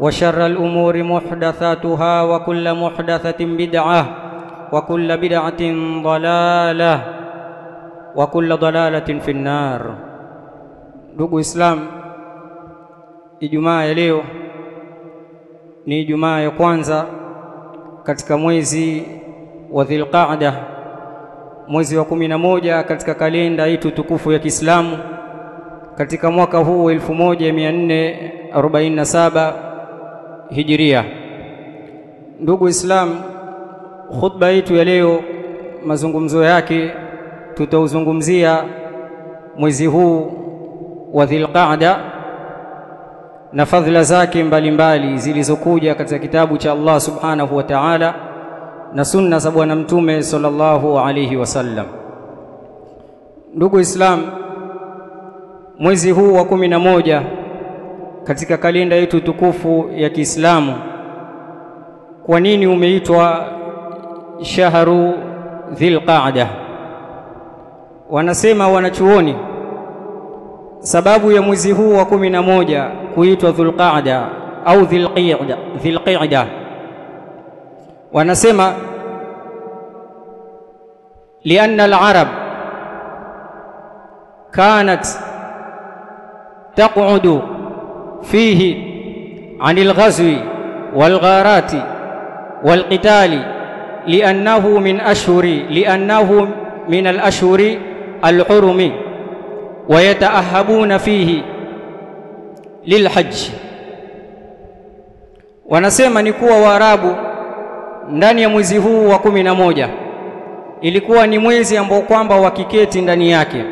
وشر الأمور محدثاتها وكل محدثة بدعة وكل بدعة ضلالة وكل ضلالة في النار ndugu Islam Ijumaa ya leo ni Ijumaa ya kwanza katika mwezi wa Dhulqaada mwezi wa kumi na moja katika kalenda yetu tukufu ya Kiislamu katika mwaka huu 1447 Hijiria. Ndugu Islam, khutba yetu ya leo, mazungumzo yake tutauzungumzia mwezi huu wa Dhulqaada na fadhila zake mbalimbali zilizokuja katika kitabu cha Allah Subhanahu wa Ta'ala na sunna za Bwana Mtume sallallahu alayhi wasallam. Ndugu Islam, mwezi huu wa kumi na moja katika kalenda yetu tukufu ya Kiislamu, kwa nini umeitwa shahru Dhilqaada? Wanasema wanachuoni sababu ya mwezi huu wa kumi na moja kuitwa Dhulqaada au Dhilqaada, Dhilqaada wanasema lianna al-arab kanat taq'udu fihi anil lghazwi walgharati gharati wal liannahu min ashhuri liannahu min al ashhuri al fihi lilhaji wanasema ni kuwa Waarabu ndani ya mwezi huu wa kumi na moja ilikuwa ni mwezi ambao kwamba wakiketi ndani yake,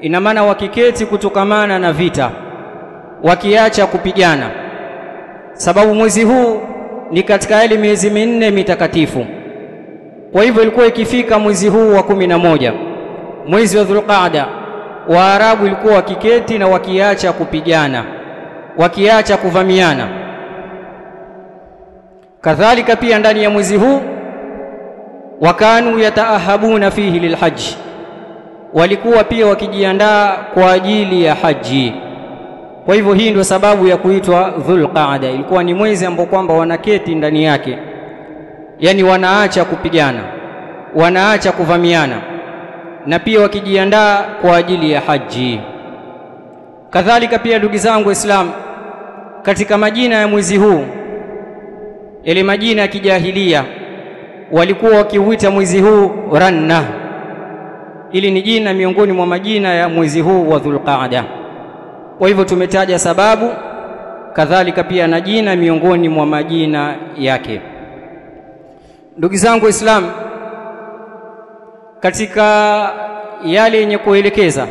ina maana wakiketi kutokamana na vita wakiacha kupigana, sababu mwezi huu ni katika yale miezi minne mitakatifu. Kwa hivyo ilikuwa ikifika mwezi huu wa kumi na moja, mwezi wa Dhulqaada, Waarabu ilikuwa wakiketi na wakiacha kupigana, wakiacha kuvamiana kadhalika pia ndani ya mwezi huu wakanu yataahabuna fihi lilhaji, walikuwa pia wakijiandaa kwa ajili ya haji. Kwa hivyo hii ndio sababu ya kuitwa Dhulqaada. Ilikuwa ni mwezi ambao kwamba wanaketi ndani yake, yaani wanaacha kupigana, wanaacha kuvamiana, na pia wakijiandaa kwa ajili ya haji. Kadhalika pia, ndugu zangu Waislamu, katika majina ya mwezi huu yale majina ya kijahilia walikuwa wakiuita mwezi huu Ranna. Ili ni jina miongoni mwa majina ya mwezi huu wa Dhulqaada. Kwa hivyo tumetaja sababu, kadhalika pia na jina miongoni mwa majina yake. Ndugu zangu Waislamu, katika yale yenye kuelekeza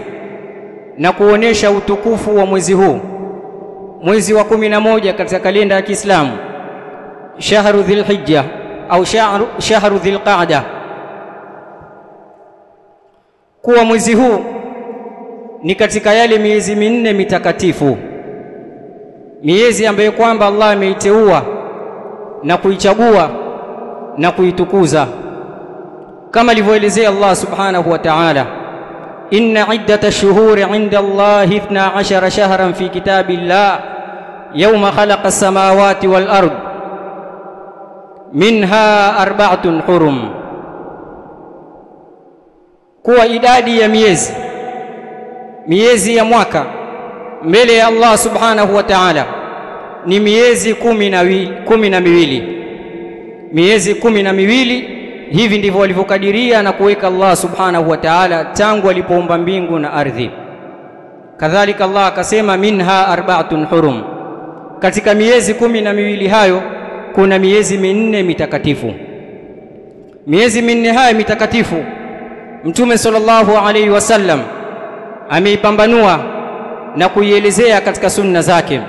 na kuonesha utukufu wa mwezi huu, mwezi wa kumi na moja katika kalenda ya Kiislamu shahru dhilhijja au shahru, shahru dhilqaada, kuwa mwezi huu ni katika yale miezi minne mitakatifu, miezi ambayo kwamba Allah ameiteua na kuichagua na kuitukuza. Kama alivyoelezea Allah subhanahu wa ta'ala inna iddata ash-shuhuri 'inda Allah 12 shahran fi kitabillah yawma khalaqa as-samawati wal ard minha arba'atun hurum. Kuwa idadi ya miezi miezi ya mwaka mbele ya Allah subhanahu wa ta'ala ni miezi kumi na, kumi na miwili. Miezi kumi na miwili hivi ndivyo walivyokadiria na kuweka Allah subhanahu wa ta'ala tangu alipoumba mbingu na ardhi. Kadhalika Allah akasema minha arba'atun hurum. Katika miezi kumi na miwili hayo kuna miezi minne mitakatifu. Miezi minne haya mitakatifu mtume sallallahu alaihi wasallam ameipambanua na kuielezea katika sunna zake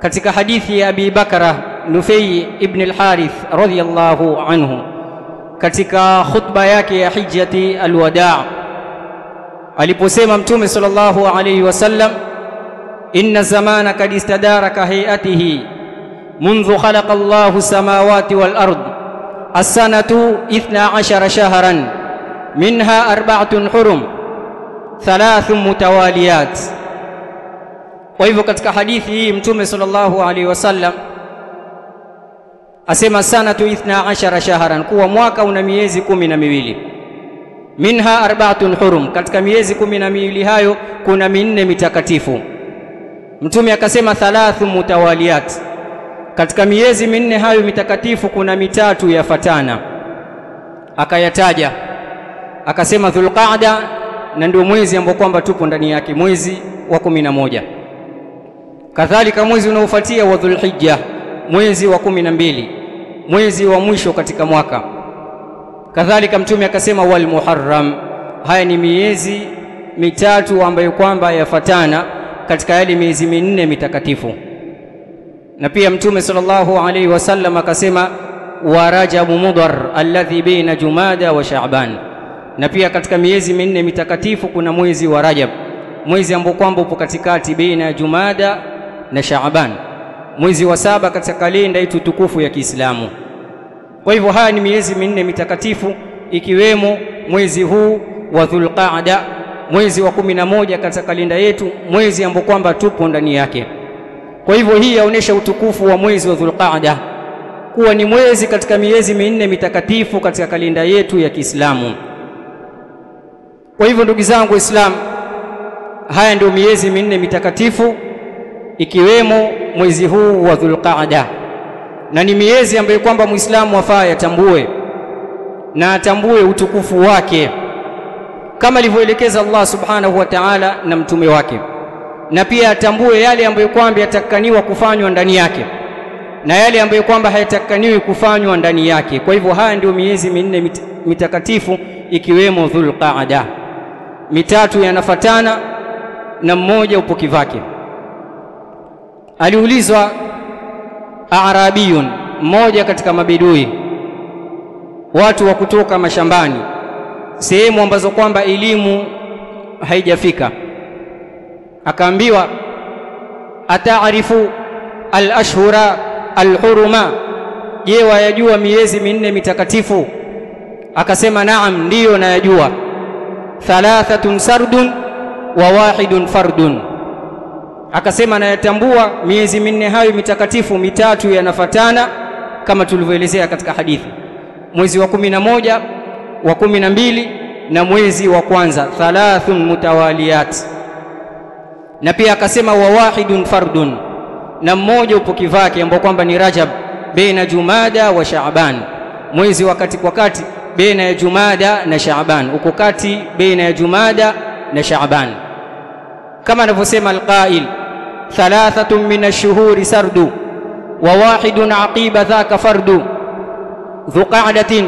katika hadithi ya Abi Bakara Nufai ibn al-Harith radhiyallahu anhu katika khutba yake ya hijjati alwadaa aliposema mtume sallallahu alayhi wasallam inna zamana kad istadara ka hayatihi منذ خلق الله السماوات والأرض السنة إثنى عشر شهرا منها أربعة حرم thalathu mutawaliyat. Kwa hivyo katika hadithi hii mtume sallallahu alaihi wasallam asema sana tu 12 shahran kuwa mwaka una miezi kumi na miwili. Minha arba'atun hurum katika miezi kumi na miwili hayo kuna minne mitakatifu. Mtume akasema thalathu mutawaliyat katika miezi minne hayo mitakatifu kuna mitatu yafatana. Akayataja akasema dhulqa'da na ndio mwezi ambao kwamba tupo ndani yake mwezi wa kumi na moja. Kadhalika mwezi unaofuatia wa dhulhijja mwezi wa kumi na mbili mwezi wa mwisho katika mwaka. Kadhalika mtume akasema wal muharram haya ni miezi mitatu ambayo kwamba yafatana katika yale miezi minne mitakatifu. Na pia mtume sallallahu alaihi wasallam akasema wa rajabu mudhar alladhi baina jumada wa sha'ban na pia katika miezi minne mitakatifu kuna mwezi wa rajab. Mwezi ambao kwamba upo katikati baina ya jumada na shaaban. Mwezi wa saba katika kalenda yetu tukufu ya Kiislamu. Kwa hivyo haya ni miezi minne mitakatifu ikiwemo mwezi huu wa Dhulqaada mwezi wa kumi na moja katika kalenda yetu mwezi ambao kwamba tupo ndani yake. Kwa hivyo hii yaonesha utukufu wa mwezi wa Dhulqaada kuwa ni mwezi katika miezi minne mitakatifu katika kalenda yetu ya Kiislamu kwa hivyo ndugu zangu waislamu haya ndio miezi minne mitakatifu ikiwemo mwezi huu wa Dhulqaada. Na ni miezi ambayo kwamba Muislamu afaa yatambue na atambue utukufu wake kama alivyoelekeza Allah subhanahu wa ta'ala na mtume wake na pia atambue yale ambayo kwamba yatakaniwa kufanywa ndani yake na yale ambayo kwamba hayatakaniwi kufanywa ndani yake. Kwa hivyo haya ndio miezi minne mitakatifu ikiwemo Dhulqaada mitatu yanafatana na mmoja upo kivake aliulizwa arabiyun mmoja katika mabidui watu wa kutoka mashambani sehemu ambazo kwamba elimu haijafika. Akaambiwa ataarifu alashhura alhuruma, je wayajua miezi minne mitakatifu? Akasema naam ndiyo nayajua thalathatun sardun wa wahidun fardun. Akasema anayatambua miezi minne hayo mitakatifu mitatu yanafatana kama tulivyoelezea katika hadithi. Mwezi wa kumi na moja wa kumi na mbili na mwezi wa kwanza. Thalathun mutawaliyat. Na pia akasema wa wahidun fardun. Na mmoja upo kivake ambao kwamba ni Rajab baina Jumada wa Shaaban mwezi wakati kwa kati baina ya Jumada na Shaaban uko kati baina ya Jumada na Shaaban kama anavyosema alqail thalathatun min ash-shuhuri sardu wa wahidun aqiba dhaka fardu dhu qa'datin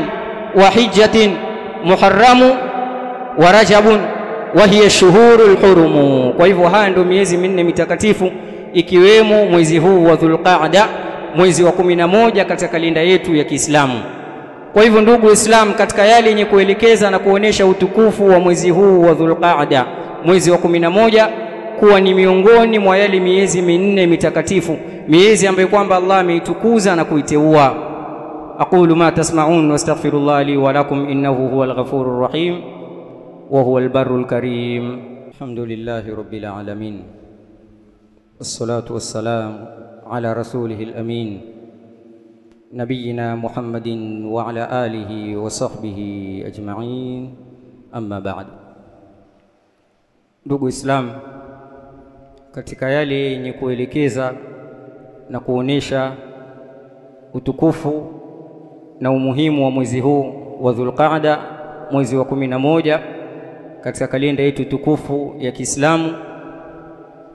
wa hijjatin muharramu wa rajabun wa hiya shuhurul hurumu. Kwa hivyo haya ndio miezi minne mitakatifu ikiwemo mwezi huu wa Dhulqaada mwezi wa kumi na moja katika kalenda yetu ya Kiislamu kwa hivyo ndugu Islam katika yale yenye kuelekeza na kuonesha utukufu wa mwezi huu wa Dhulqaada mwezi wa kumi na moja kuwa ni miongoni mwa yale miezi minne mitakatifu miezi ambayo kwamba Allah ameitukuza na kuiteua. Aqulu ma tasma'un wastaghfirullah li wa lakum innahu huwal ghafurur rahim wa huwal barrul karim. Alhamdulillahi rabbil alamin. Wassalatu wassalamu ala rasulihil amin nabiyina محمد وعلى آله وصحبه أجمعين. أما بعد. Ndugu islam katika yale yenye kuelekeza na kuonesha utukufu na umuhimu wa mwezi huu wa Dhulqaada, mwezi wa kumi na moja katika kalenda yetu tukufu ya Kiislamu,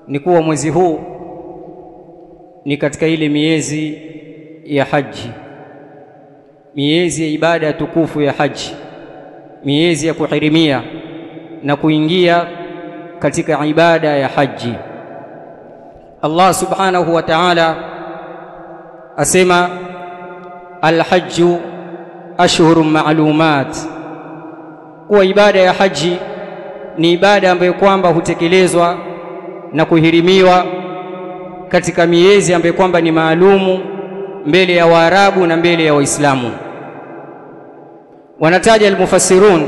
ni kuwa mwezi huu ni katika ile miezi ya haji, miezi ya ibada ya tukufu ya haji, miezi ya kuhirimia na kuingia katika ibada ya haji. Allah subhanahu wa ta'ala asema alhajju ashhurun ma'lumat, kuwa ibada ya haji ni ibada ambayo kwamba hutekelezwa na kuhirimiwa katika miezi ambayo kwamba ni maalumu mbele ya Waarabu na mbele ya Waislamu. Wanataja almufassirun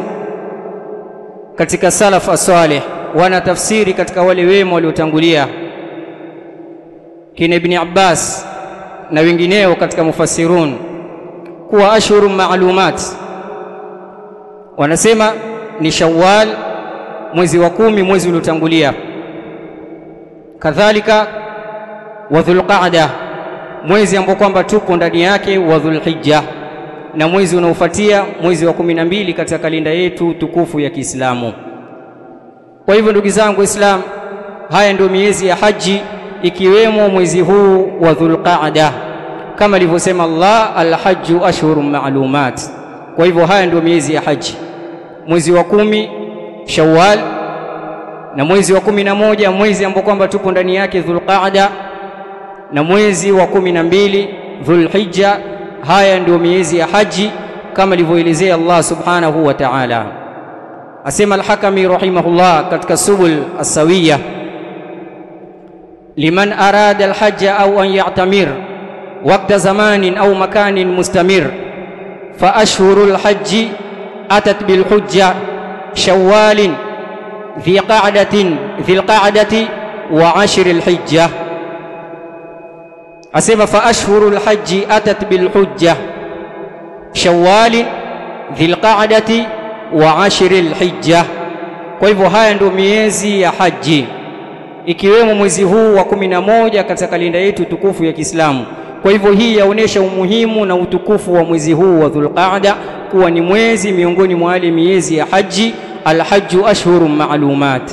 katika salaf as-salih, wana tafsiri katika wale wema waliotangulia. Kina Ibni Abbas na wengineo katika mufassirun kuwa ashhuru malumat. Wanasema ni Shawwal, mwezi wa kumi, mwezi uliotangulia, kadhalika wa Dhulqaada, mwezi ambao kwamba tupo ndani yake, wa Dhulhijja, na mwezi unaofuatia mwezi wa kumi na mbili katika kalenda yetu tukufu ya Kiislamu. Kwa hivyo ndugu zangu Waislamu, haya ndio miezi ya haji ikiwemo mwezi huu wa Dhulqaada. Kama alivyosema Allah, alhajju ashhurun ma'lumat. Kwa hivyo haya ndio miezi ya haji, mwezi wa kumi Shawwal. Na mwezi wa kumi na moja mwezi ambao kwamba tupo ndani yake Dhulqaada, na mwezi wa kumi na mbili Dhulhijja. Haya ndio miezi ya haji kama alivyoelezea Allah subhanahu wa ta'ala. Asema Al-Hakami rahimahullah katika Subul As-Sawiyya liman arada alhajja au an ya'tamir waqta zamanin au makanin mustamir fa ashhuru alhajji atat bilhujja shawwalin dhi qa'datin dhi alqa'dati wa ashri alhijja asema fa ashhuru alhajji atat bilhujja shawali dhi alqa'dati wa ashri lhijja. kwa hivyo haya ndio miezi ya haji ikiwemo mwezi huu wa kumi na moja katika kalenda yetu tukufu ya Kiislamu. Kwa hivyo hii yaonesha umuhimu na utukufu wa mwezi huu wa Dhulqaada kuwa ni mwezi miongoni mwa wale miezi ya haji, alhajju ashhurun ma'lumat.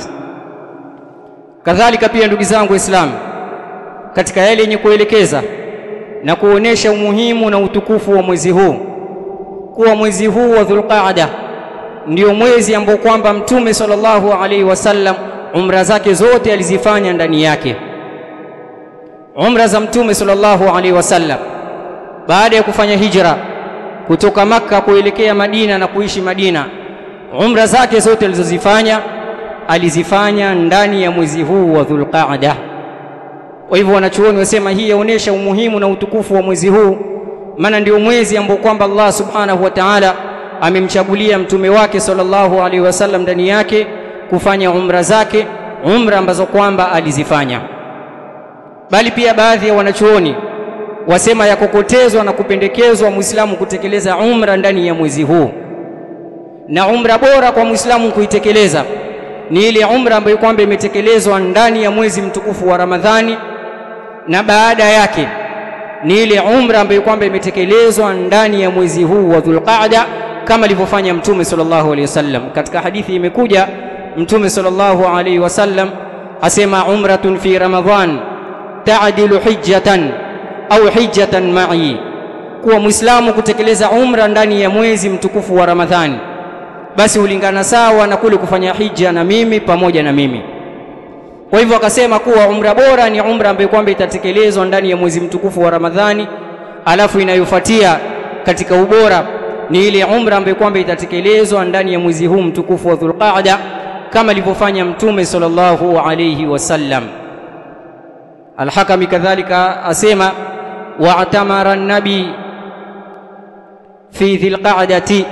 Kadhalika pia ndugu zangu Waislamu, katika yale yenye kuelekeza na kuonesha umuhimu na utukufu wa mwezi huu kuwa mwezi huu wa Dhulqaada ndio mwezi ambao kwamba Mtume sallallahu alaihi wasallam umra zake zote alizifanya ndani yake. Umra za Mtume sallallahu alaihi wasallam baada ya kufanya hijra kutoka Makka kuelekea Madina na kuishi Madina, umra zake zote alizozifanya alizifanya ndani ya mwezi huu wa Dhulqaada. Kwa hivyo wanachuoni wasema hii yaonesha umuhimu na utukufu wa mwezi huu, maana ndio mwezi ambao kwamba Allah subhanahu wa ta'ala amemchagulia mtume wake sallallahu alaihi wasallam ndani yake kufanya umra zake, umra ambazo kwamba alizifanya. Bali pia baadhi ya wanachuoni wasema yakokotezwa na kupendekezwa Muislamu kutekeleza umra ndani ya mwezi huu, na umra bora kwa Muislamu kuitekeleza ni ile umra ambayo kwamba imetekelezwa ndani ya mwezi mtukufu wa Ramadhani, na baada yake ni ile umra ambayo kwamba imetekelezwa ndani ya mwezi huu wa Dhulqaada, kama alivyofanya Mtume sallallahu alaihi wasallam. Katika hadithi imekuja Mtume sallallahu alaihi wasallam asema, umratun fi Ramadhan taadilu hijjatan au hijjatan ma'i, kuwa Muislamu kutekeleza umra ndani ya mwezi mtukufu wa Ramadhani basi hulingana sawa na kule kufanya hija na mimi pamoja na mimi. Kwa hivyo akasema kuwa umra bora ni umra ambayo kwamba itatekelezwa ndani ya mwezi mtukufu wa Ramadhani, alafu inayofuatia katika ubora ni ile umra ambayo kwamba itatekelezwa ndani ya mwezi huu mtukufu wa Dhulqaada kama alivyofanya Mtume sallallahu alayhi wasallam. Alhakami kadhalika asema wa'tamara nabi fi dhilqaadati,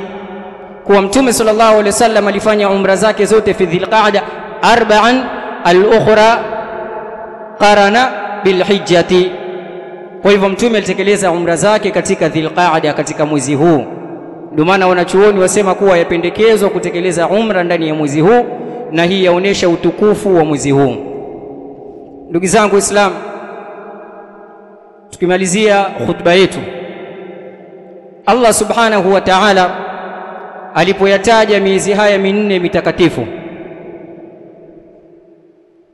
kuwa mtume sallallahu alayhi wasallam alifanya umra zake zote fi dhilqaada arba'an al-ukhra qarana bilhijjati. Kwa hivyo mtume alitekeleza umra zake katika dhilqaada katika mwezi huu. Ndio maana wanachuoni wasema kuwa yapendekezwa kutekeleza umra ndani ya mwezi huu na hii yaonesha utukufu wa mwezi huu. Ndugu zangu Islam tukimalizia khutba yetu Allah subhanahu wa ta'ala alipoyataja miezi haya minne mitakatifu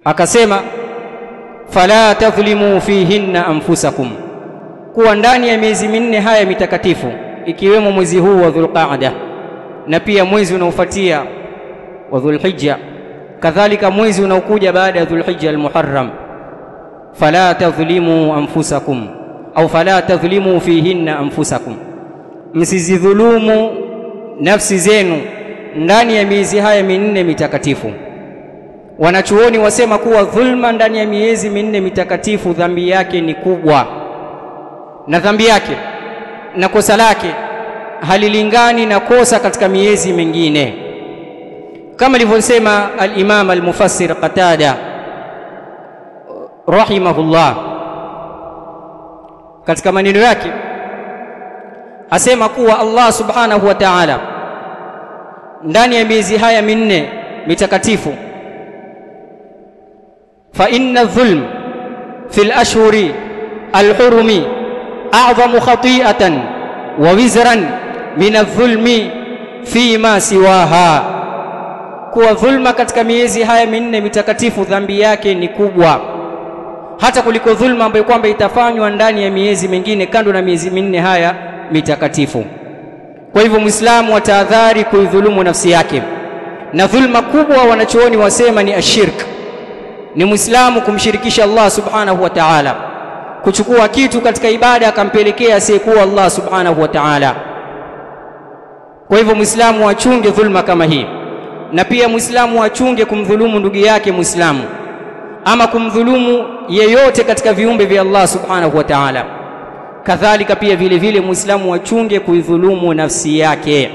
akasema fala tadhlimu fihinna anfusakum. Kuwa ndani ya miezi minne haya mitakatifu ikiwemo mwezi huu wa Dhulqaada na pia mwezi unaofuatia wa Dhulhijja kadhalika mwezi unaokuja baada ya Dhulhijja al-Muharram fala tadhlimu anfusakum au fala tadhlimu fihinna anfusakum. Msizidhulumu nafsi zenu ndani ya miezi haya minne mitakatifu wanachuoni wasema kuwa dhulma ndani ya miezi minne mitakatifu dhambi yake ni kubwa. Na dhambi yake na kosa lake halilingani na kosa katika miezi mingine. Kama alivyosema al-Imam al-Mufassir Qatada rahimahullah katika maneno yake asema kuwa Allah subhanahu wa ta'ala ndani ya miezi haya minne mitakatifu fa inna dhulm fil ashhuri al-hurumi a'zamu khati'atan wa wizran min adh-dhulmi fima siwaha. Kuwa dhulma katika miezi haya minne mitakatifu dhambi yake ni kubwa. Hata kuliko dhulma ambayo kwamba itafanywa ndani ya miezi mingine kando na miezi minne haya mitakatifu. Kwa hivyo muislamu atahadhari kuidhulumu nafsi yake. Na dhulma kubwa wanachooni wasema ni ashirk ni muislamu kumshirikisha Allah subhanahu wa ta'ala kuchukua kitu katika ibada akampelekea asiyekuwa Allah subhanahu wa ta'ala. Kwa hivyo muislamu achunge dhulma kama hii na pia muislamu achunge kumdhulumu ndugu yake muislamu ama kumdhulumu yeyote katika viumbe vya Allah subhanahu wa ta'ala. Kadhalika pia vile vile muislamu achunge kuidhulumu nafsi yake.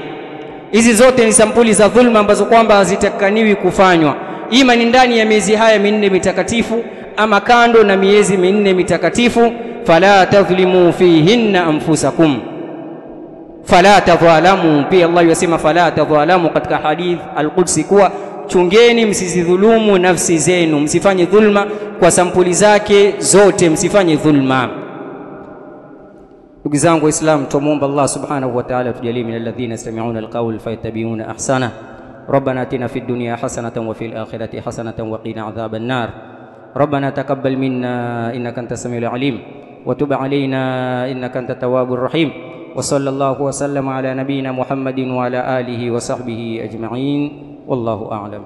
Hizi zote ni sampuli za dhulma ambazo kwamba hazitakaniwi kufanywa ima ni ndani ya miezi haya minne mitakatifu ama kando na miezi minne mitakatifu fala tadhlimu fihinna anfusakum. Fala tadhalamu pia Allah yasema fala tadhalamu katika hadith al-Qudsi kuwa chungeni msizidhulumu nafsi zenu msifanye dhulma kwa sampuli zake zote msifanye dhulma. Ndugu zangu waislamu tumuomba Allah subhanahu wa ta'ala tujalie min alladhina yastami'una alqawla fayattabi'una ahsana ربنا اتنا في الدنيا حسنة وفي الآخرة حسنة وقنا عذاب النار. ربنا تقبل منا إنك أنت السميع العليم. وتب علينا إنك أنت التواب الرحيم. وصلى الله وسلم على نبينا محمد وعلى آله وصحبه أجمعين. والله أعلم.